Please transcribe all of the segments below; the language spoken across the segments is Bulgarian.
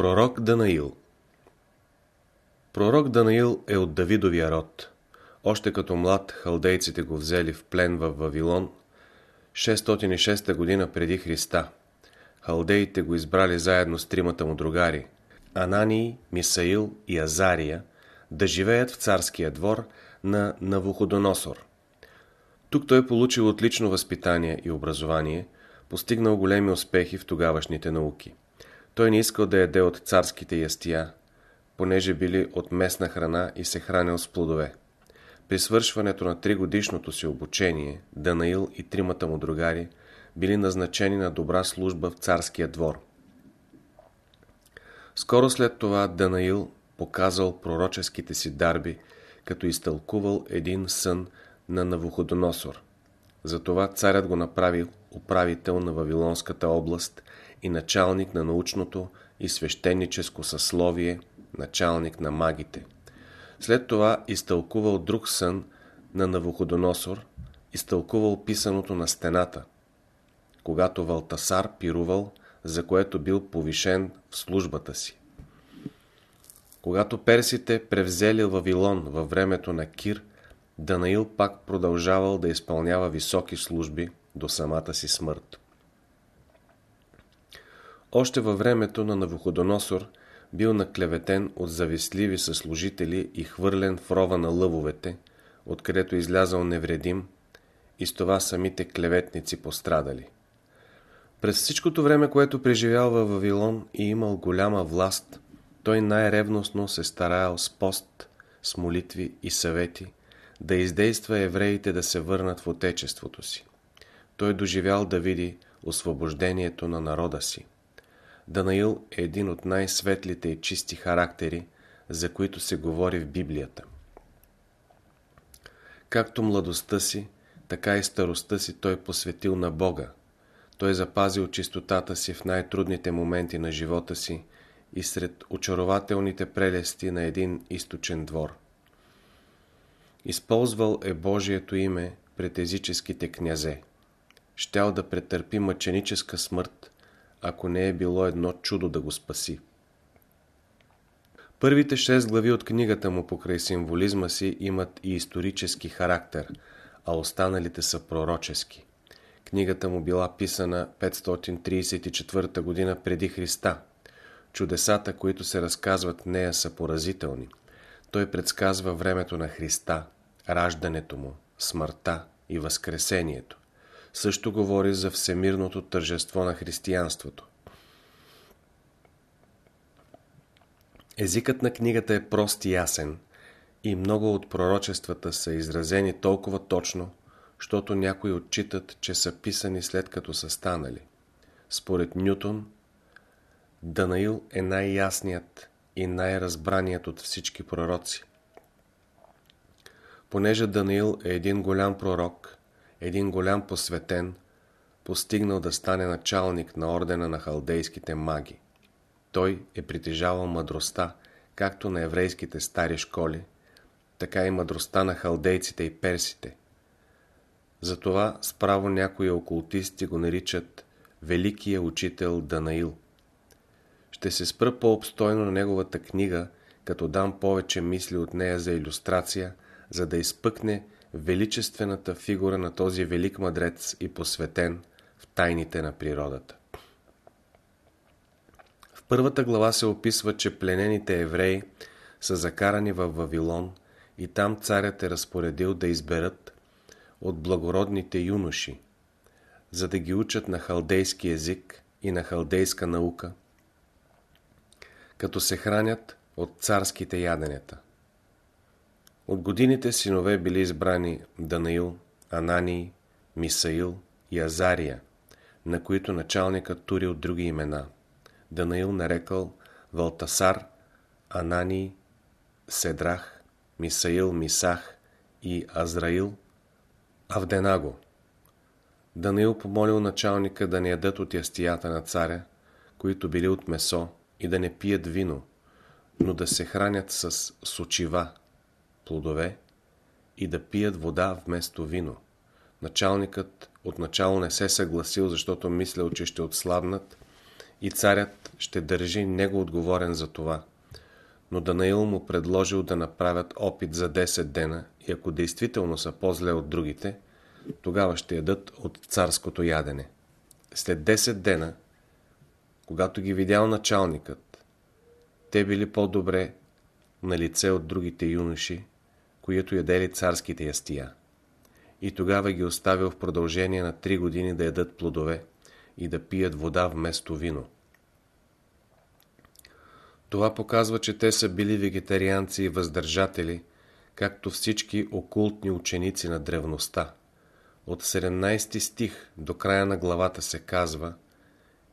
Пророк Данаил Пророк Данаил е от Давидовия род. Още като млад халдейците го взели в плен в Вавилон 606 година преди Христа. Халдеите го избрали заедно с тримата му другари Анании, Мисаил и Азария да живеят в царския двор на Навуходоносор. Тук той получил отлично възпитание и образование, постигнал големи успехи в тогавашните науки. Той не искал да яде от царските ястия, понеже били от местна храна и се хранил с плодове. При свършването на тригодишното си обучение, Данаил и тримата му другари били назначени на добра служба в царския двор. Скоро след това Данаил показал пророческите си дарби, като изтълкувал един сън на Навуходоносор. Затова царят го направил управител на Вавилонската област и началник на научното и свещеническо съсловие, началник на магите. След това изтълкувал друг сън на Навуходоносор, изтълкувал писаното на стената, когато Валтасар пирувал, за което бил повишен в службата си. Когато персите превзели Вавилон във времето на Кир, Данаил пак продължавал да изпълнява високи служби до самата си смърт. Още във времето на Навуходоносор бил наклеветен от завистливи съслужители и хвърлен в рова на лъвовете, откъдето излязал невредим и с това самите клеветници пострадали. През всичкото време, което преживял във Вавилон и имал голяма власт, той най-ревностно се стараял с пост, с молитви и съвети, да издейства евреите да се върнат в отечеството си. Той доживял да види освобождението на народа си. Данаил е един от най-светлите и чисти характери, за които се говори в Библията. Както младостта си, така и старостта си той посветил на Бога. Той запазил чистотата си в най-трудните моменти на живота си и сред очарователните прелести на един източен двор. Използвал е Божието име пред езическите князе. Щял да претърпи мъченическа смърт, ако не е било едно чудо да го спаси. Първите шест глави от книгата му покрай символизма си имат и исторически характер, а останалите са пророчески. Книгата му била писана 534 година преди Христа. Чудесата, които се разказват в нея са поразителни. Той предсказва времето на Христа, раждането му, смъртта и възкресението също говори за всемирното тържество на християнството. Езикът на книгата е прост и ясен и много от пророчествата са изразени толкова точно, защото някои отчитат, че са писани след като са станали. Според Нютон, Данаил е най-ясният и най-разбраният от всички пророци. Понеже Данаил е един голям пророк, един голям посветен, постигнал да стане началник на ордена на халдейските маги. Той е притежавал мъдростта, както на еврейските стари школи, така и мъдростта на халдейците и персите. Затова справо някои окултисти го наричат Великия учител Данаил. Ще се спра по-обстойно на неговата книга, като дам повече мисли от нея за иллюстрация, за да изпъкне величествената фигура на този велик мъдрец и посветен в тайните на природата. В първата глава се описва, че пленените евреи са закарани в Вавилон и там царят е разпоредил да изберат от благородните юноши, за да ги учат на халдейски език и на халдейска наука, като се хранят от царските яденета. От годините синове били избрани Данаил, Анании, Мисаил и Азария, на които началникът турил други имена. Данаил нарекал Валтасар, Анании, Седрах, Мисаил, Мисах и Азраил, Авденаго. Данаил помолил началника да не ядат от ястията на царя, които били от месо, и да не пият вино, но да се хранят с сочива, плодове и да пият вода вместо вино. Началникът отначало не се съгласил, защото мислял, че ще отслабнат и царят ще държи него отговорен за това. Но Данаил му предложил да направят опит за 10 дена и ако действително са по-зле от другите, тогава ще ядат от царското ядене. След 10 дена, когато ги видял началникът, те били по-добре на лице от другите юноши, които ядели царските ястия. И тогава ги оставил в продължение на три години да ядат плодове и да пият вода вместо вино. Това показва, че те са били вегетарианци и въздържатели, както всички окултни ученици на древността. От 17 стих до края на главата се казва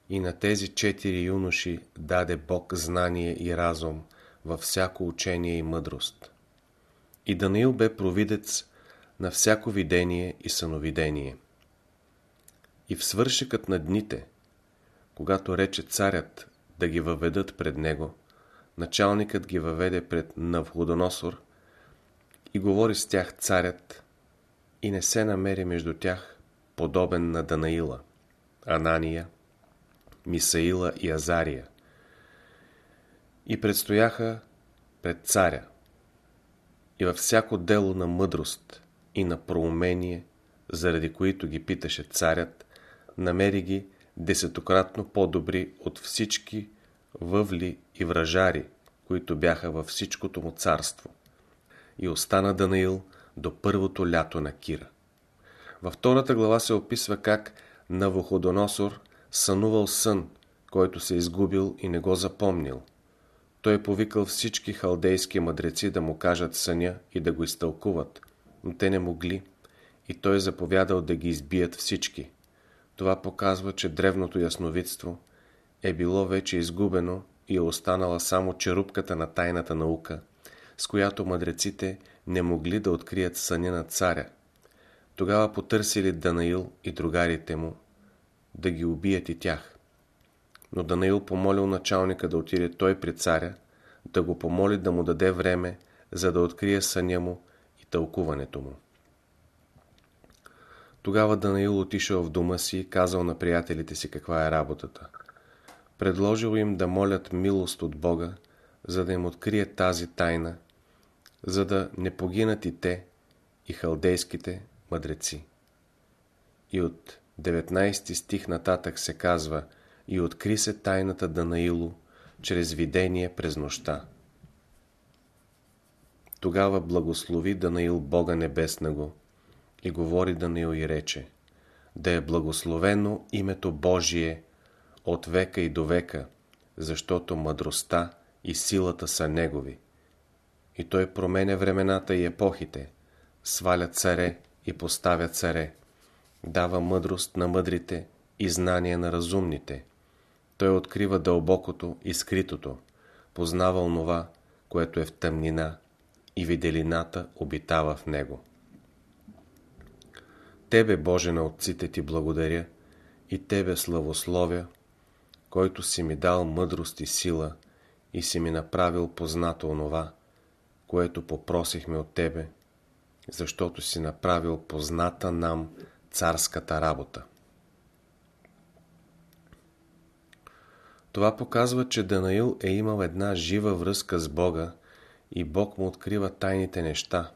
И на тези четири юноши даде Бог знание и разум във всяко учение и мъдрост. И Даниил бе провидец на всяко видение и съновидение. И в свършекът на дните, когато рече царят да ги въведат пред него, началникът ги въведе пред Навходоносор и говори с тях царят и не се намери между тях подобен на Данаила, Анания, Мисаила и Азария. И предстояха пред царя и във всяко дело на мъдрост и на проумение, заради които ги питаше царят, намери ги десетократно по-добри от всички въвли и вражари, които бяха във всичкото му царство. И остана Данаил до първото лято на Кира. Във втората глава се описва как Навуходоносор сънувал сън, който се изгубил и не го запомнил. Той е повикал всички халдейски мъдреци да му кажат съня и да го изтълкуват, но те не могли и той заповядал да ги избият всички. Това показва, че древното ясновидство е било вече изгубено и е останала само черупката на тайната наука, с която мъдреците не могли да открият съня на царя. Тогава потърсили Данаил и другарите му да ги убият и тях. Но Данаил помолил началника да отиде той при царя, да го помоли да му даде време, за да открие съня му и тълкуването му. Тогава Данаил отишъл в дома си и казал на приятелите си каква е работата. Предложил им да молят милост от Бога, за да им открие тази тайна, за да не погинат и те, и халдейските мъдреци. И от 19 стих нататък се казва и откри се тайната Данаилу чрез видение през нощта. Тогава благослови Данаил Бога Небеснаго и говори Данаил и рече да е благословено името Божие от века и до века, защото мъдростта и силата са Негови. И той променя времената и епохите, сваля царе и поставя царе, дава мъдрост на мъдрите и знание на разумните. Той открива дълбокото и скритото, познава онова, което е в тъмнина и виделината обитава в него. Тебе, Боже на отците ти благодаря и Тебе славословя, който си ми дал мъдрост и сила и си ми направил познато онова, което попросихме от Тебе, защото си направил позната нам царската работа. Това показва, че Данаил е имал една жива връзка с Бога и Бог му открива тайните неща.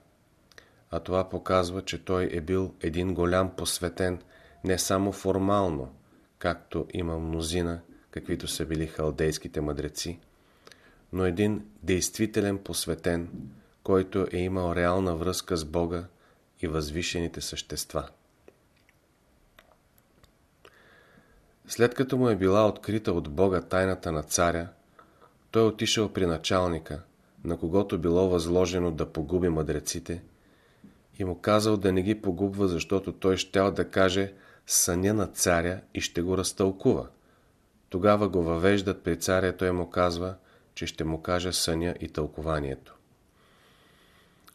А това показва, че той е бил един голям посветен не само формално, както има мнозина, каквито са били халдейските мъдреци, но един действителен посветен, който е имал реална връзка с Бога и възвишените същества. След като му е била открита от Бога тайната на царя, той отишъл при началника, на когото било възложено да погуби мъдреците, и му казал да не ги погубва, защото той щял да каже съня на царя и ще го разтълкува. Тогава го въвеждат при царя, той му казва, че ще му каже съня и тълкованието.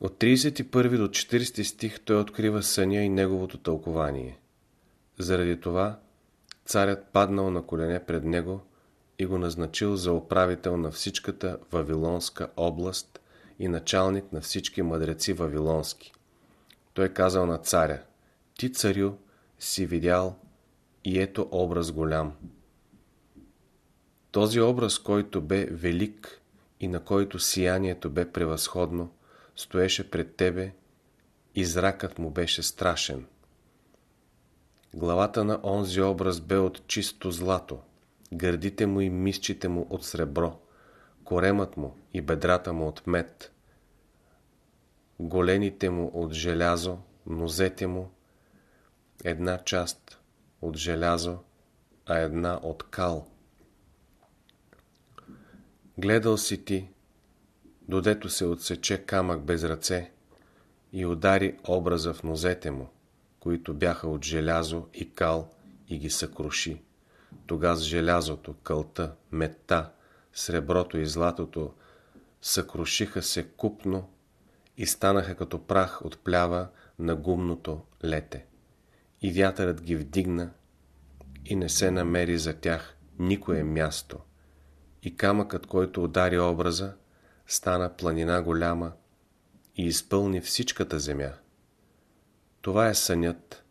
От 31 до 40 стих той открива съня и неговото тълкование. Заради това царят паднал на колене пред него и го назначил за управител на всичката Вавилонска област и началник на всички мъдреци Вавилонски. Той казал на царя, ти царю си видял и ето образ голям. Този образ, който бе велик и на който сиянието бе превъзходно, стоеше пред тебе и зракът му беше страшен. Главата на онзи образ бе от чисто злато, гърдите му и мисчите му от сребро, коремът му и бедрата му от мед, голените му от желязо, нозете му една част от желязо, а една от кал. Гледал си ти, додето се отсече камък без ръце и удари образа в нозете му, които бяха от желязо и кал и ги съкруши. Тога с желязото, кълта, метта, среброто и златото съкрушиха се купно и станаха като прах от плява на гумното лете. И вятърът ги вдигна и не се намери за тях никое място. И камъкът, който удари образа, стана планина голяма и изпълни всичката земя. Това е сънят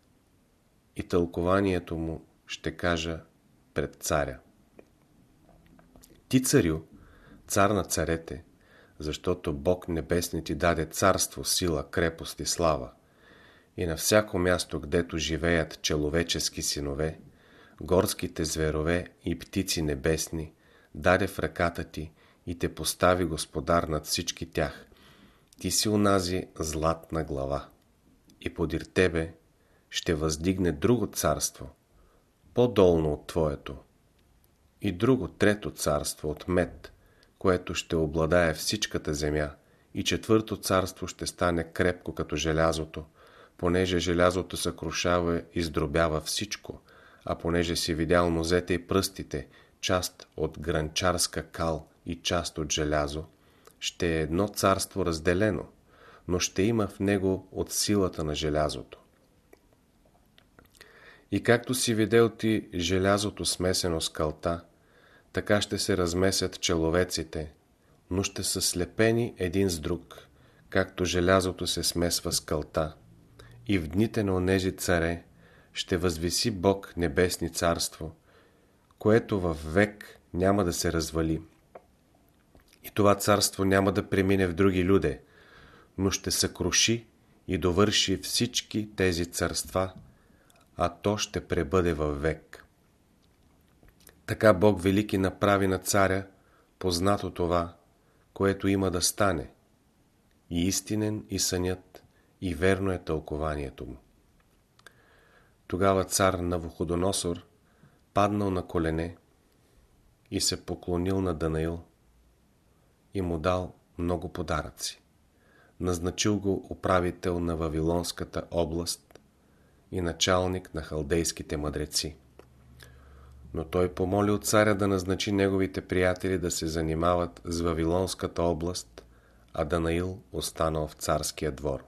и тълкованието му ще кажа пред царя. Ти, царю, цар на царете, защото Бог небесни ти даде царство, сила, крепост и слава. И на всяко място, гдето живеят человечески синове, горските зверове и птици небесни, даде в ръката ти и те постави господар над всички тях. Ти си унази златна глава. И подир тебе ще въздигне друго царство, по-долно от твоето. И друго трето царство от мед, което ще обладае всичката земя. И четвърто царство ще стане крепко като желязото, понеже желязото съкрушава и здробява всичко, а понеже си видял нозете и пръстите, част от гранчарска кал и част от желязо, ще е едно царство разделено, но ще има в него от силата на желязото. И както си видел ти желязото смесено с калта, така ще се размесят человеците, но ще са слепени един с друг, както желязото се смесва с калта. И в дните на онези царе ще възвиси Бог небесни царство, което във век няма да се развали. И това царство няма да премине в други люде, но ще съкруши и довърши всички тези царства, а то ще пребъде във век. Така Бог Велики направи на царя познато това, което има да стане, и истинен и сънят, и верно е тълкованието му. Тогава цар Навуходоносор паднал на колене и се поклонил на Данаил и му дал много подаръци. Назначил го управител на Вавилонската област и началник на халдейските мъдреци. Но той помолил царя да назначи неговите приятели да се занимават с Вавилонската област, а Данаил останал в царския двор.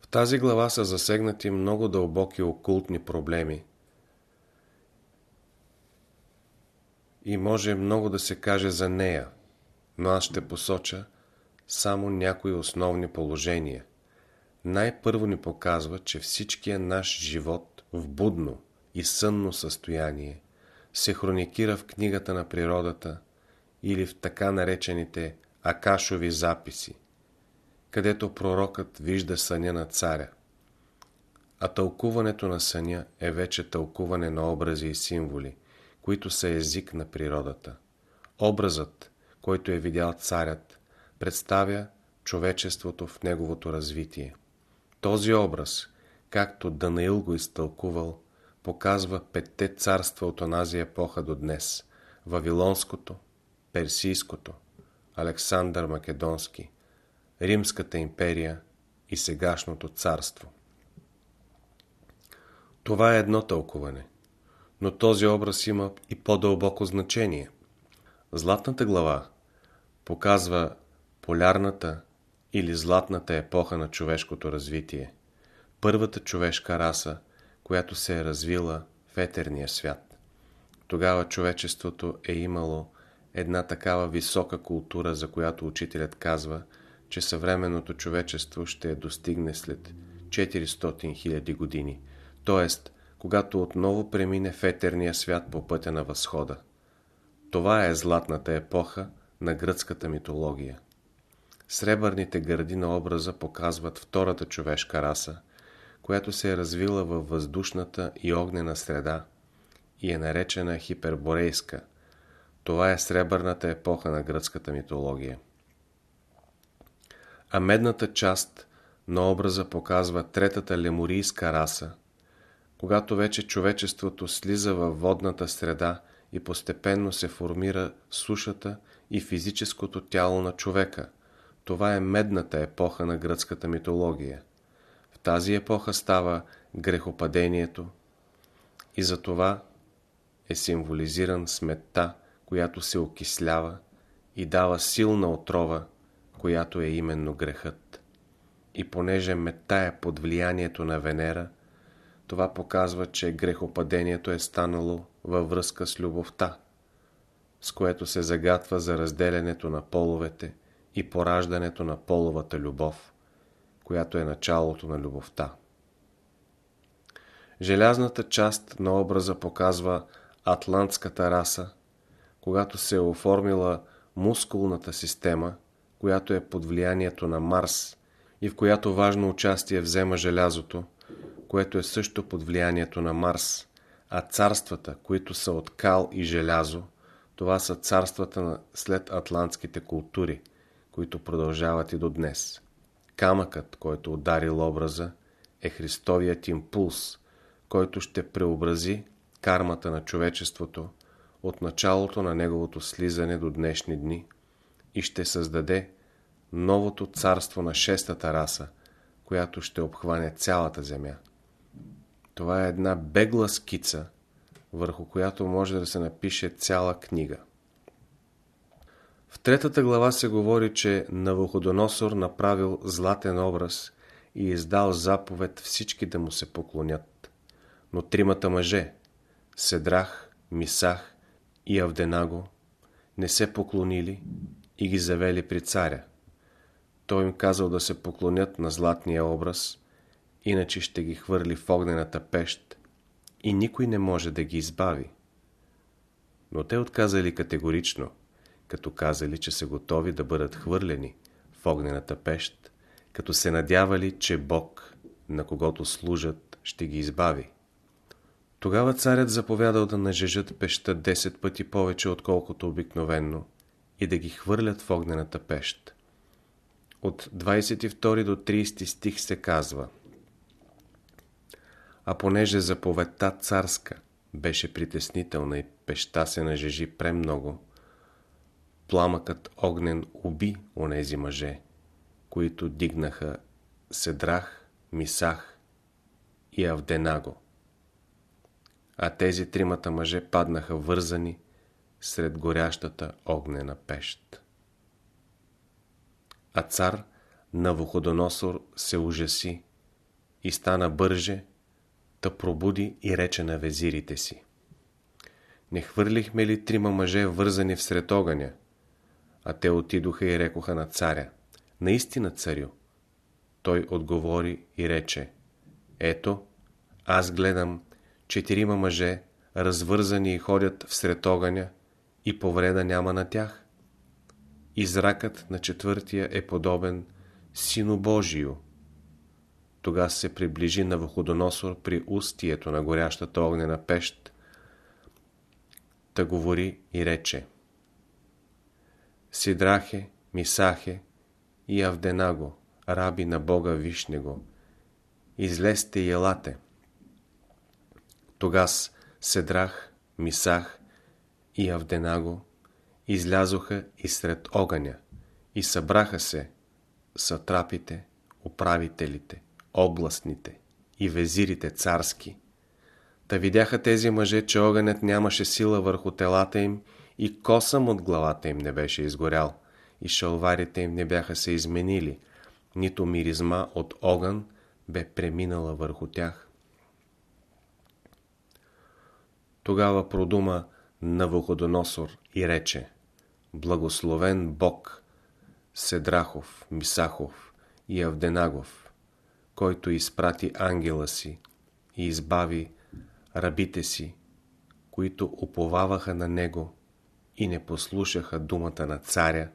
В тази глава са засегнати много дълбоки окултни проблеми и може много да се каже за нея, но аз ще посоча само някои основни положения. Най-първо ни показва, че всичкия наш живот в будно и сънно състояние се хроникира в книгата на природата или в така наречените Акашови записи, където пророкът вижда съня на царя. А тълкуването на съня е вече тълкуване на образи и символи, които са език на природата. Образът, който е видял царят, представя човечеството в неговото развитие. Този образ, както Данаил го изтълкувал, показва петте царства от онази епоха до днес – Вавилонското, Персийското, Александър Македонски, Римската империя и сегашното царство. Това е едно тълкуване, но този образ има и по-дълбоко значение. Златната глава показва полярната или златната епоха на човешкото развитие, първата човешка раса, която се е развила в етерния свят. Тогава човечеството е имало една такава висока култура, за която учителят казва, че съвременното човечество ще достигне след 400 000 години, т.е. когато отново премине в етерния свят по пътя на възхода. Това е златната епоха на гръцката митология. Сребърните гърди на образа показват втората човешка раса, която се е развила във въздушната и огнена среда и е наречена хиперборейска. Това е сребърната епоха на гръцката митология. А медната част на образа показва третата леморийска раса, когато вече човечеството слиза във водната среда и постепенно се формира сушата и физическото тяло на човека. Това е медната епоха на гръцката митология. В тази епоха става грехопадението и за това е символизиран сметта, която се окислява и дава силна отрова, която е именно грехът. И понеже метта е под влиянието на Венера, това показва, че грехопадението е станало във връзка с любовта, с което се загатва за разделянето на половете и пораждането на половата любов, която е началото на любовта. Желязната част на образа показва атлантската раса, когато се е оформила мускулната система, която е под влиянието на Марс и в която важно участие взема желязото, което е също под влиянието на Марс, а царствата, които са от кал и желязо, това са царствата на след атлантските култури, които продължават и до днес. Камъкът, който ударил образа, е Христовият импулс, който ще преобрази кармата на човечеството от началото на неговото слизане до днешни дни и ще създаде новото царство на шестата раса, която ще обхване цялата земя. Това е една бегла скица, върху която може да се напише цяла книга. В третата глава се говори, че Навуходоносор направил златен образ и издал заповед всички да му се поклонят. Но тримата мъже, Седрах, Мисах и Авденаго, не се поклонили и ги завели при царя. Той им казал да се поклонят на златния образ, иначе ще ги хвърли в огнената пещ и никой не може да ги избави. Но те отказали категорично, като казали, че са готови да бъдат хвърлени в огнената пещ, като се надявали, че Бог, на когото служат, ще ги избави. Тогава царят заповядал да нажежат пеща 10 пъти повече, отколкото обикновенно, и да ги хвърлят в огнената пещ. От 22 до 30 стих се казва А понеже заповедта царска беше притеснителна и пеща се нажежи премного, пламъкът огнен уби онези мъже, които дигнаха Седрах, Мисах и Авденаго а тези тримата мъже паднаха вързани сред горящата огнена пещ. А цар Навуходоносор се ужаси и стана бърже, да пробуди и рече на везирите си. Не хвърлихме ли трима мъже вързани всред огъня? А те отидоха и рекоха на царя. Наистина, царю. Той отговори и рече. Ето, аз гледам четирима мъже, развързани и ходят всред огъня, и повреда няма на тях. И зракът на четвъртия е подобен Сину Божию. Тога се приближи на Вуходоносор при устието на горящата огнена пещ, та говори и рече Сидрахе, Мисахе и Авденаго, раби на Бога Вишнего, излезте и елате. Тогас Седрах, Мисах и Авденаго излязоха и сред огъня и събраха се сатрапите, управителите, областните и везирите царски. Та видяха тези мъже, че огънят нямаше сила върху телата им и косъм от главата им не беше изгорял и шалварите им не бяха се изменили, нито миризма от огън бе преминала върху тях. Тогава продума Навуходоносор и рече Благословен Бог, Седрахов, Мисахов и Авденагов, който изпрати ангела си и избави рабите си, които уповаваха на него и не послушаха думата на царя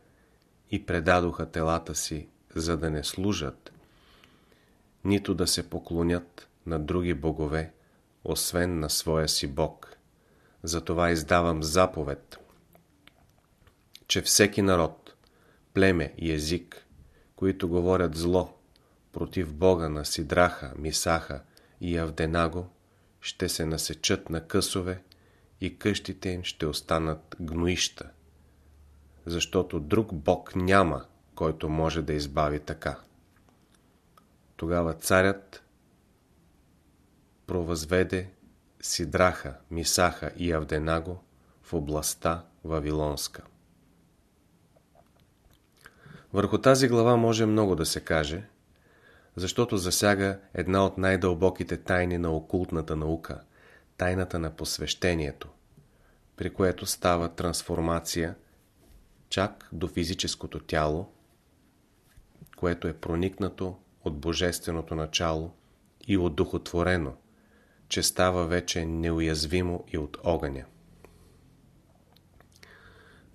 и предадоха телата си, за да не служат, нито да се поклонят на други богове, освен на своя си Бог. Затова издавам заповед, че всеки народ, племе и език, които говорят зло против Бога на Сидраха, Мисаха и Авденаго, ще се насечат на късове и къщите им ще останат гноища, защото друг Бог няма, който може да избави така. Тогава царят провъзведе Сидраха, Мисаха и Авденаго в областта Вавилонска. Върху тази глава може много да се каже, защото засяга една от най-дълбоките тайни на окултната наука – тайната на посвещението, при което става трансформация чак до физическото тяло, което е проникнато от божественото начало и одухотворено, че става вече неуязвимо и от огъня.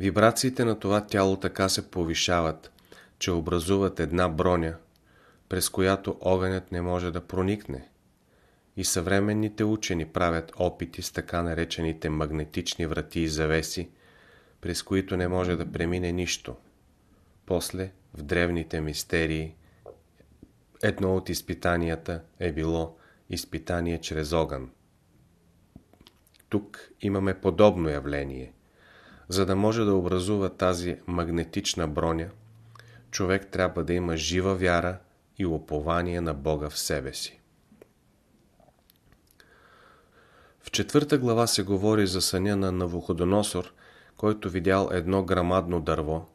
Вибрациите на това тяло така се повишават, че образуват една броня, през която огънят не може да проникне. И съвременните учени правят опити с така наречените магнетични врати и завеси, през които не може да премине нищо. После, в древните мистерии, едно от изпитанията е било изпитание чрез огън. Тук имаме подобно явление. За да може да образува тази магнетична броня, човек трябва да има жива вяра и упование на Бога в себе си. В четвърта глава се говори за съня на Навуходоносор, който видял едно грамадно дърво,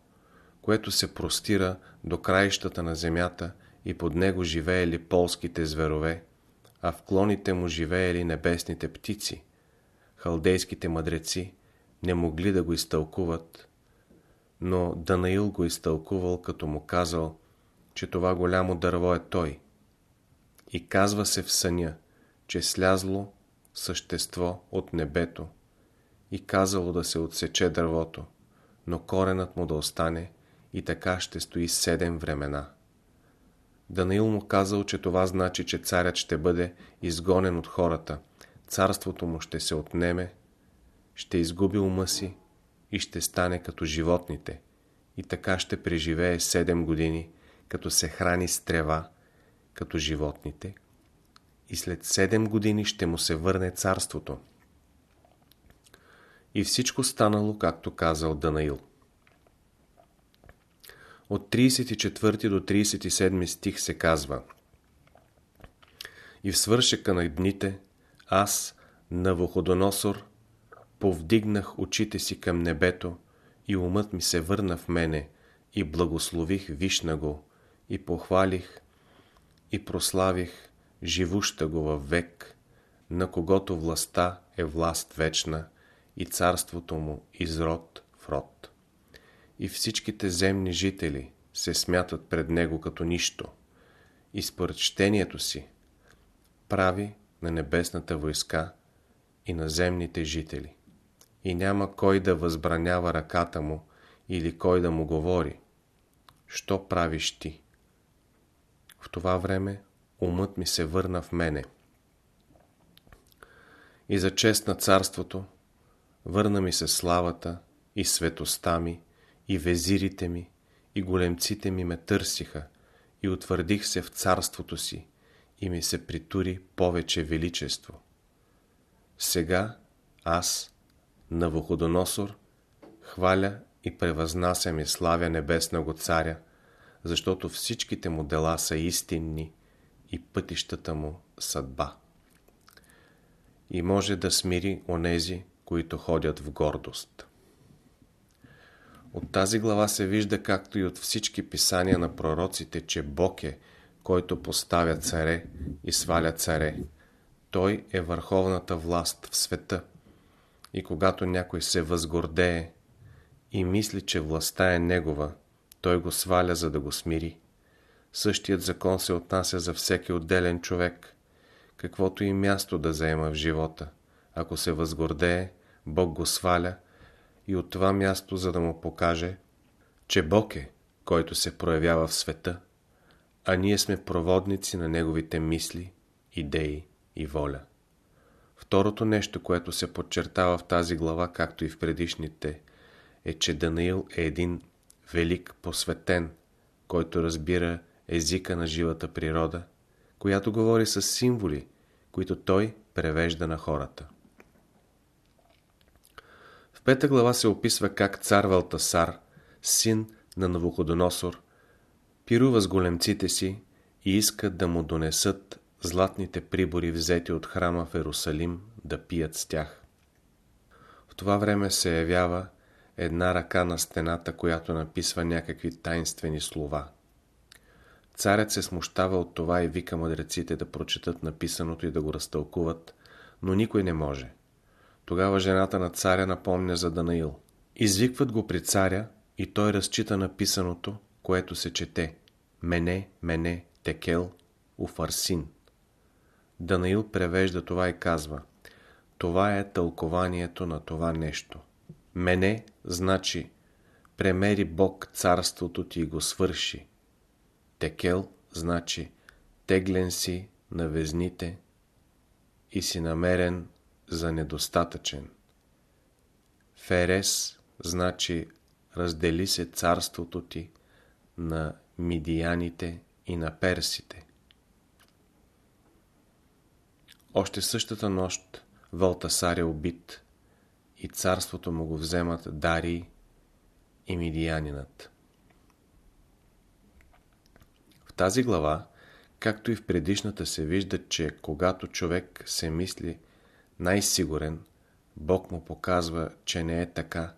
което се простира до краищата на земята и под него живеели полските зверове, а в клоните му живеели небесните птици. Халдейските мъдреци не могли да го изтълкуват, но Данаил го изтълкувал, като му казал, че това голямо дърво е той. И казва се в съня, че слязло същество от небето и казало да се отсече дървото, но коренът му да остане и така ще стои седем времена. Данаил му казал, че това значи, че царят ще бъде изгонен от хората, царството му ще се отнеме, ще изгуби ума си и ще стане като животните и така ще преживее 7 години, като се храни с трева, като животните и след 7 години ще му се върне царството. И всичко станало, както казал Данаил. От 34 до 37 стих се казва И в свършека на дните аз, Навуходоносор, повдигнах очите си към небето и умът ми се върна в мене и благослових Вишна го и похвалих и прославих живуща го във век, на когото властта е власт вечна и царството му изрод в род. И всичките земни жители се смятат пред него като нищо и според щението си прави на небесната войска и на земните жители и няма кой да възбранява ръката му или кой да му говори. Що правиш ти? В това време умът ми се върна в мене. И за чест на царството върна ми се славата и светоста ми и везирите ми и големците ми ме търсиха и утвърдих се в царството си и ми се притури повече величество. Сега аз, Навуходоносор, хваля и превъзнасям и славя небесного царя, защото всичките му дела са истинни и пътищата му съдба. И може да смири онези, които ходят в гордост. От тази глава се вижда, както и от всички писания на пророците, че Бог е, който поставя царе и сваля царе. Той е върховната власт в света. И когато някой се възгордее и мисли, че властта е негова, той го сваля, за да го смири. Същият закон се отнася за всеки отделен човек. каквото и място да заема в живота. Ако се възгордее, Бог го сваля и от това място, за да му покаже, че Бог е, който се проявява в света, а ние сме проводници на Неговите мисли, идеи и воля. Второто нещо, което се подчертава в тази глава, както и в предишните, е, че Данаил е един велик посветен, който разбира езика на живата природа, която говори с символи, които той превежда на хората. В пета глава се описва как цар Валтасар, син на Навуходоносор, пирува с големците си и иска да му донесат златните прибори, взети от храма в Ерусалим, да пият с тях. В това време се явява една ръка на стената, която написва някакви тайнствени слова. Царят се смущава от това и вика мъдреците да прочетат написаното и да го разтълкуват, но никой не може. Тогава жената на царя напомня за Данаил. Извикват го при царя и той разчита написаното, което се чете. Мене, мене, текел, уфарсин. Данаил превежда това и казва Това е тълкованието на това нещо. Мене значи премери Бог царството ти и го свърши. Текел значи теглен си на везните и си намерен за недостатъчен. Ферес значи раздели се царството ти на мидияните и на персите. Още същата нощ Валтасар е убит и царството му го вземат Дарий и Мидиянинът. В тази глава, както и в предишната се вижда, че когато човек се мисли най-сигурен, Бог му показва, че не е така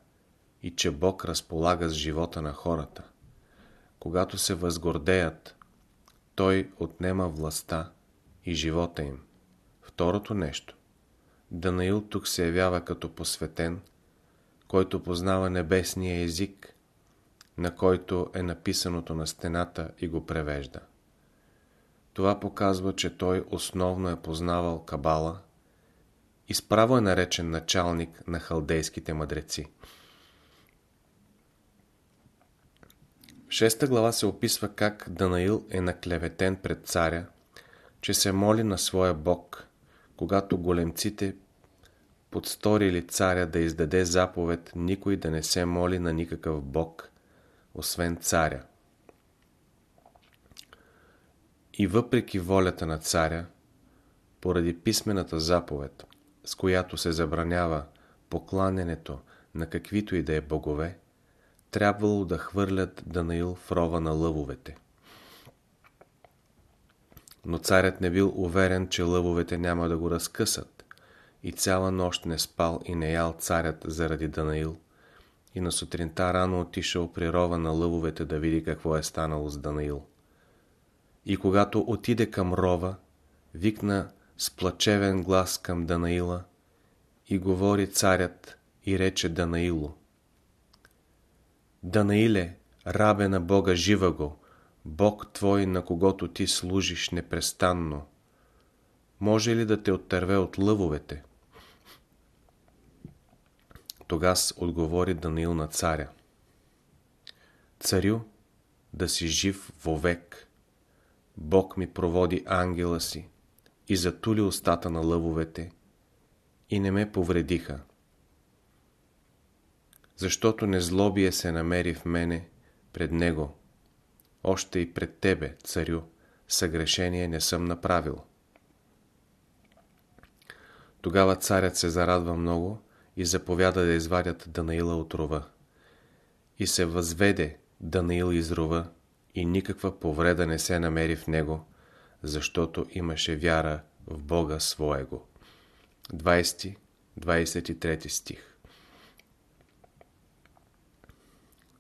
и че Бог разполага с живота на хората. Когато се възгордеят, Той отнема властта и живота им. Второто нещо. Данаил тук се явява като посветен, който познава небесния език, на който е написаното на стената и го превежда. Това показва, че той основно е познавал Кабала и справо е наречен началник на халдейските мъдреци. В шеста глава се описва как Данаил е наклеветен пред царя, че се моли на своя бог, когато големците подсторили царя да издаде заповед никой да не се моли на никакъв бог, освен царя. И въпреки волята на царя, поради писмената заповед, с която се забранява покланянето на каквито и да е богове, трябвало да хвърлят Данаил в рова на лъвовете. Но царят не бил уверен, че лъвовете няма да го разкъсат и цяла нощ не спал и не ял царят заради Данаил и на сутринта рано отишъл при рова на лъвовете да види какво е станало с Данаил. И когато отиде към рова, викна с плачевен глас към Данаила и говори царят и рече Данаило. Данаиле, рабе на Бога, жива го, Бог твой, на когото ти служиш непрестанно. Може ли да те оттърве от лъвовете? Тогас отговори Даниил на царя. Царю, да си жив вовек. Бог ми проводи ангела си и затули устата на лъвовете и не ме повредиха. Защото незлобие се намери в мене пред него. Още и пред тебе, царю, съгрешение не съм направил. Тогава царят се зарадва много и заповяда да извадят Данаила от рова. И се възведе Данаил из рова и никаква повреда не се намери в него, защото имаше вяра в Бога своего. 20-23 стих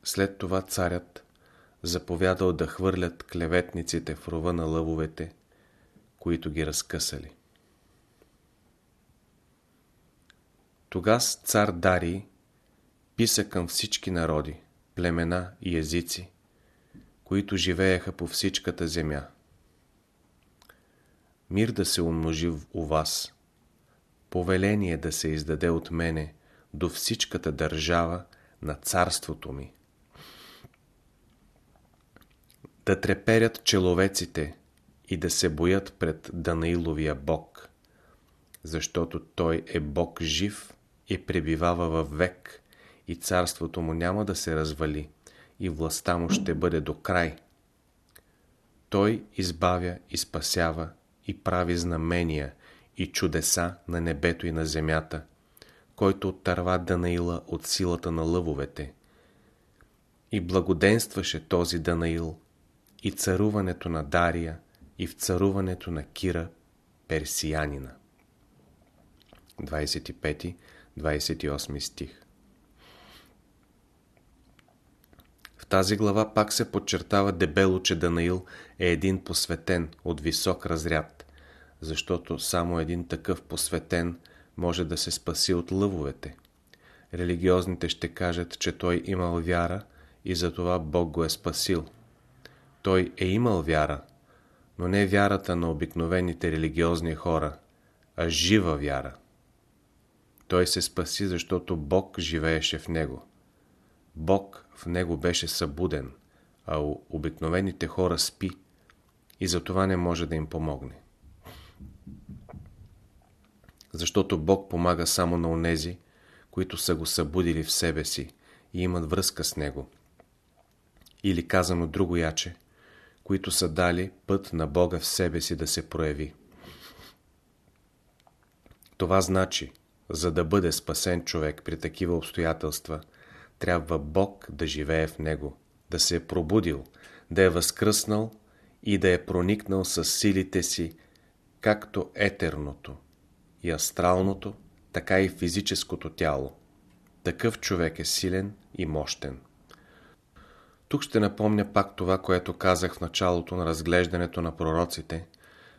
След това царят заповядал да хвърлят клеветниците в рова на лъвовете, които ги разкъсали. Тогас цар Дарий писа към всички народи, племена и езици, които живееха по всичката земя. мир да се умножи у вас, повеление да се издаде от мене до всичката държава на царството ми. Да треперят человеците и да се боят пред Данаиловия Бог, защото Той е Бог жив и пребивава във век и царството му няма да се развали и властта му ще бъде до край. Той избавя и спасява и прави знамения и чудеса на небето и на земята, който оттърва Данаила от силата на лъвовете. И благоденстваше този Данаил и царуването на Дария и в царуването на Кира, персиянина. 25-28 стих В тази глава пак се подчертава дебело, че Данаил е един посветен от висок разряд, защото само един такъв посветен може да се спаси от лъвовете. Религиозните ще кажат, че той имал вяра и затова Бог го е спасил. Той е имал вяра, но не вярата на обикновените религиозни хора, а жива вяра. Той се спаси, защото Бог живееше в него. Бог в него беше събуден, а обикновените хора спи и затова не може да им помогне. Защото Бог помага само на онези, които са го събудили в себе си и имат връзка с Него. Или казано друго яче, които са дали път на Бога в себе си да се прояви. Това значи, за да бъде спасен човек при такива обстоятелства, трябва Бог да живее в него, да се е пробудил, да е възкръснал и да е проникнал с силите си, както етерното и астралното, така и физическото тяло. Такъв човек е силен и мощен. Тук ще напомня пак това, което казах в началото на разглеждането на пророците,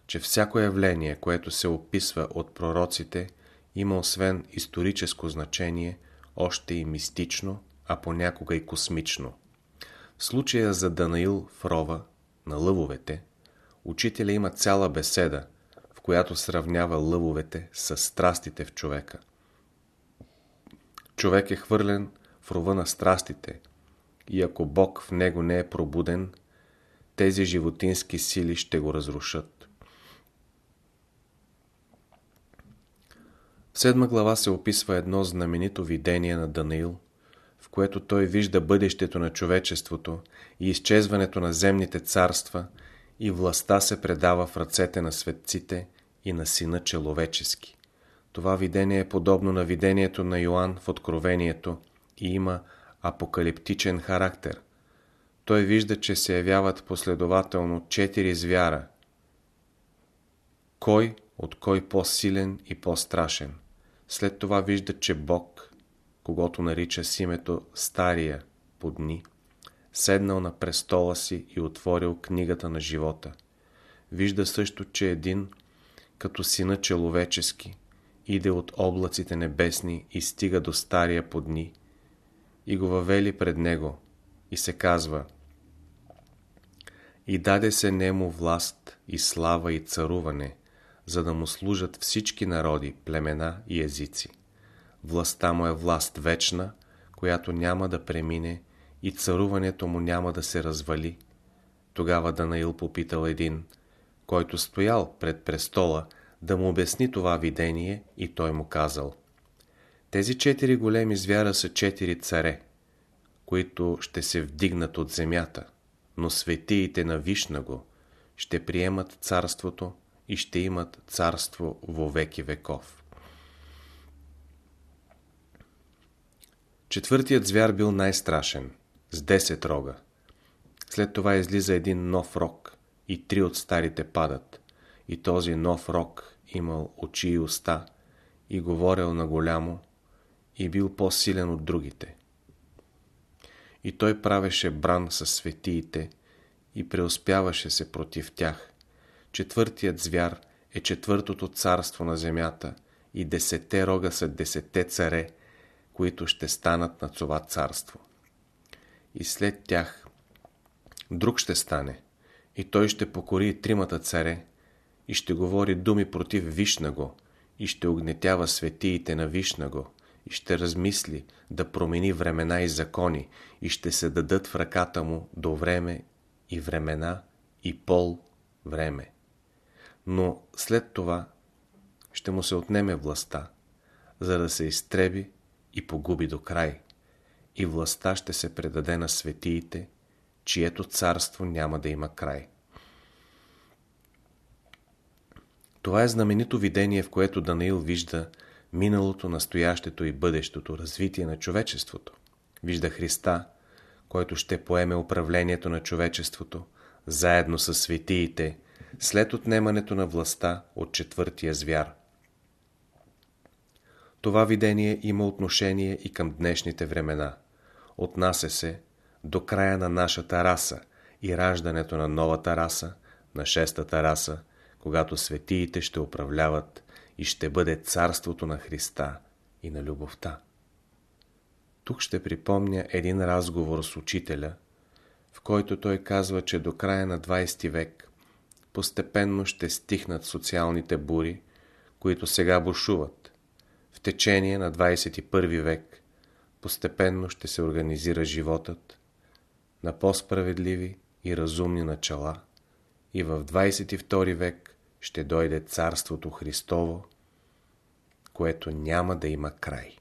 че всяко явление, което се описва от пророците, има освен историческо значение, още и мистично, а понякога и космично. В случая за Данаил в рова на лъвовете, учителя има цяла беседа, в която сравнява лъвовете с страстите в човека. Човек е хвърлен в рова на страстите и ако Бог в него не е пробуден, тези животински сили ще го разрушат. В седма глава се описва едно знаменито видение на Данаил, в което той вижда бъдещето на човечеството и изчезването на земните царства и властта се предава в ръцете на светците и на сина человечески. Това видение е подобно на видението на Йоанн в Откровението и има апокалиптичен характер. Той вижда, че се явяват последователно четири звяра. Кой от кой по-силен и по-страшен. След това вижда, че Бог, когато нарича с името Стария по дни, седнал на престола си и отворил книгата на живота. Вижда също, че един, като сина человечески, иде от облаците небесни и стига до Стария по дни – и го въвели пред него и се казва И даде се нему власт и слава и царуване, за да му служат всички народи, племена и езици. Властта му е власт вечна, която няма да премине и царуването му няма да се развали. Тогава Данаил попитал един, който стоял пред престола, да му обясни това видение и той му казал – тези четири големи звяра са четири царе, които ще се вдигнат от земята, но светиите на Вишнаго ще приемат царството и ще имат царство во веки веков. Четвъртият звяр бил най-страшен, с 10 рога. След това излиза един нов рог и три от старите падат. И този нов рог имал очи и уста и говорил на голямо и бил по-силен от другите. И той правеше бран със светиите и преуспяваше се против тях. Четвъртият звяр е четвъртото царство на земята и десете рога са десете царе, които ще станат на това царство. И след тях друг ще стане, и той ще покори тримата царе, и ще говори думи против Вишнаго и ще огнетява светиите на Вишнаго и ще размисли да промени времена и закони и ще се дадат в ръката му до време и времена и пол време. Но след това ще му се отнеме властта, за да се изтреби и погуби до край. И властта ще се предаде на светиите, чието царство няма да има край. Това е знаменито видение, в което Данаил вижда миналото, настоящето и бъдещото развитие на човечеството. Вижда Христа, който ще поеме управлението на човечеството, заедно с светиите, след отнемането на властта от четвъртия звяр. Това видение има отношение и към днешните времена. Отнася се до края на нашата раса и раждането на новата раса, на шестата раса, когато светиите ще управляват и ще бъде царството на Христа и на любовта. Тук ще припомня един разговор с учителя, в който той казва, че до края на 20 век постепенно ще стихнат социалните бури, които сега бушуват. В течение на 21 век постепенно ще се организира животът на по-справедливи и разумни начала и в 22 век ще дойде Царството Христово, което няма да има край.